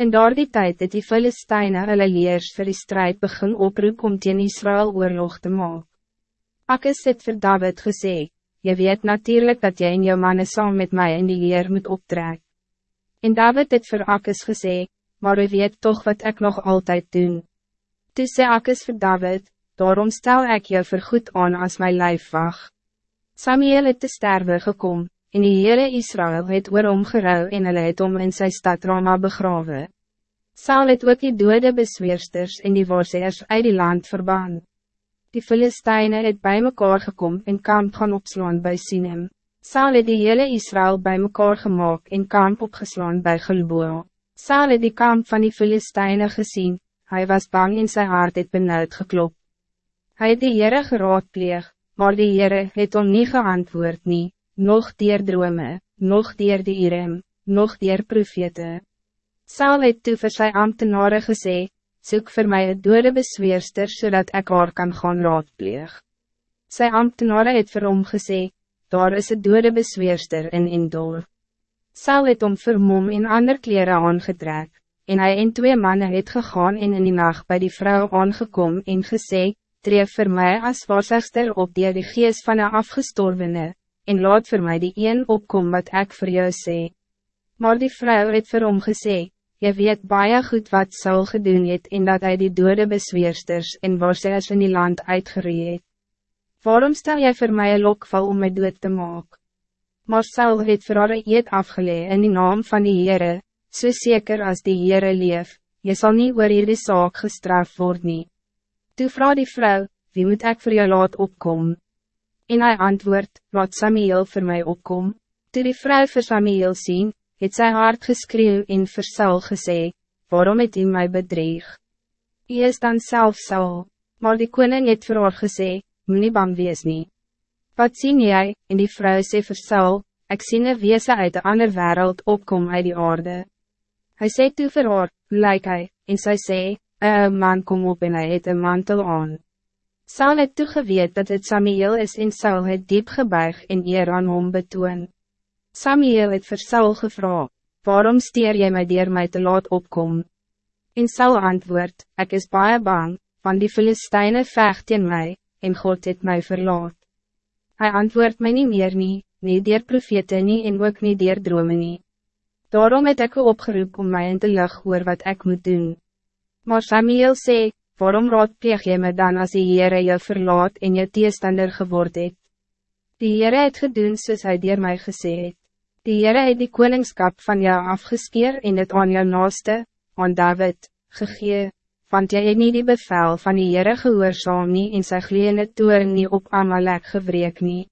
In daardie tijd het die Filisteine hulle leers vir die strijd begin oproep om teen Israël oorlog te maak. Akkes het vir David gesê, Je weet natuurlijk dat jij en jou mannen saam met mij in die leer moet optrek. En David het vir Akkes gesê, maar u weet toch wat ik nog altijd doen. Toe sê Akkes vir David, daarom stel ik jou vergoed aan als mijn lijf wacht. Samuel het te sterven gekomen en die Heere Israël het oor hom gerou en hulle het om in sy stad Rama begrawe. Saul het ook die dode besweersters en die waarseers uit die land verbaan. Die Filisteine het bij mekaar gekom en kamp gaan opslaan bij Sinem. Saul het die hele Israël bij mekaar gemaakt en kamp opgeslaan bij Gilboa. Saul het die kamp van die Filisteine gezien, hij was bang in zijn hart het benauwd geklop. Hij het die Heere geraadpleeg, maar die Heere het om nie geantwoord nie nog dier drome, nog dier die Irem, nog dier profete. Saul het toe vir sy ambtenare gesê, soek vir my een dode besweerster, zodat ik haar kan gaan raadpleeg. Sy ambtenare het vir hom gesê, daar is een dode besweerster in Indor. Saul het om vir mom in ander kleren aangetrek, en hij en twee mannen het gegaan en in die nacht bij die vrouw aangekom en gesê, tree vir my as waarsagster op die die geest van een afgestorvene, en laat voor mij die een opkom wat ik voor jou sê. Maar die vrouw het vir hom gesê, jy weet baie goed wat Saul gedoen het en dat hij die dode besweersters en waarsers in die land uitgeroeid het. Waarom stel jij voor mij een lokval om mij dood te maken? Maar Saul het vir haar eet afgelee in die naam van die Heere, so zeker als die Heere leef, je zal niet oor hierdie saak gestraft worden. nie. Toe vraag die vrouw, wie moet ik voor jou laat opkomen? En hij antwoord, wat Samuel voor mij opkom. Toe die vrouw voor Samuel zien, het sy hart geskreeuw en vir Saul gesê, waarom het hy my bedreig? Hy is dan self Saul, maar die koning het vir haar gesê, moet nie bang wees nie. Wat zien jij? En die vrouw sê vir Saul, ek sien een weese uit de ander wereld opkom uit die aarde. Hij sê toe vir haar, hoe lyk hy? En sy sê, een man kom op en hy het een mantel aan. Saul het toegeweet dat het Samuel is en Saul het diep gebuig en eer aan hom betoon. Samuel het vir Saul gevra, waarom steer jy my dier my te laat opkom? En Saul antwoord, ik is baie bang, van die Filisteine vecht in mij, en God het mij verlaat. Hij antwoord mij niet meer nie, nie dier profete nie en ook nie dier drome nie. Daarom het ek opgeroep om mij in te lig oor wat ik moet doen. Maar Samuel zei, waarom raadpleeg jy me dan als die Heere jou verlaat en jou teestander geword het? Die Heere het gedoen soos hy dier my gesê het. Die Heere het die koningskap van jou afgeskeer en het aan jou naaste, aan David, gegee, want jy het nie die bevel van die Heere gehoorzaam nie en sy gleene toren nie op Amalek gewreek nie.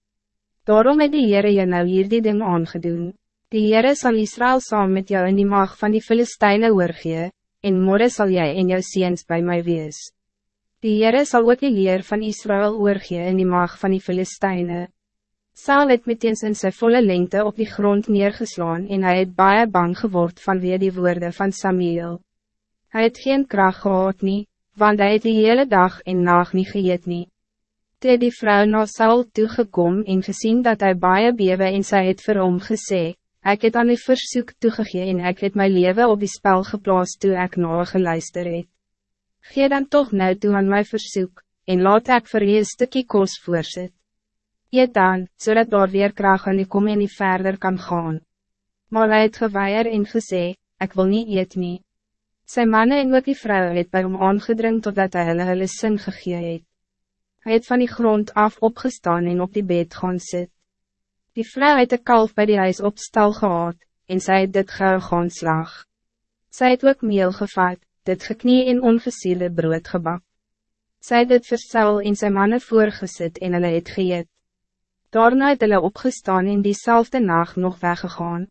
Daarom het die Heere jou nou hier die ding aangedoen. Die Heere sal Israël saam met jou in die mag van die Filisteine oorgee, en morgen zal jij en jou ziens bij mij wees. Die Heere sal ook die leer van Israël oorgee in die mag van die Filisteine. Saal het meteen in sy volle lengte op die grond neergeslaan en hij het baie bang geword vanweer die woorden van Samuel. Hij het geen kracht gehad nie, want hij het die hele dag en nacht niet geëet nie. Toe die vrou na Saul toegekom en gezien dat hij baie bewe en sy het vir hom gesê, Ik het aan die versoek toegegee en ik het mijn leven op die spel geplaas toe ek na geluister het. Gee dan toch nou toe aan mijn versoek, en laat ek vir je een stukje kos voorzit. Eet dan, zodat daar weer kracht aan die kom en die verder kan gaan. Maar hy het geweier en gesê, ik wil niet eet nie. Sy manne en ook die vrou het by hom aangedring totdat hy hulle hulle sin gegee het. Hy het van die grond af opgestaan en op die bed gaan sit. Die vrouw het de kalf bij die huis op stal gehad, en zij het dit gauw gaan slag. Zij het ook meel gevat, dit geknie in ongesiele brood gebak. Zij het dit versel in zijn mannen voorgezet en hulle het geëet. Daarna het hulle opgestaan in diezelfde nacht nog weggegaan.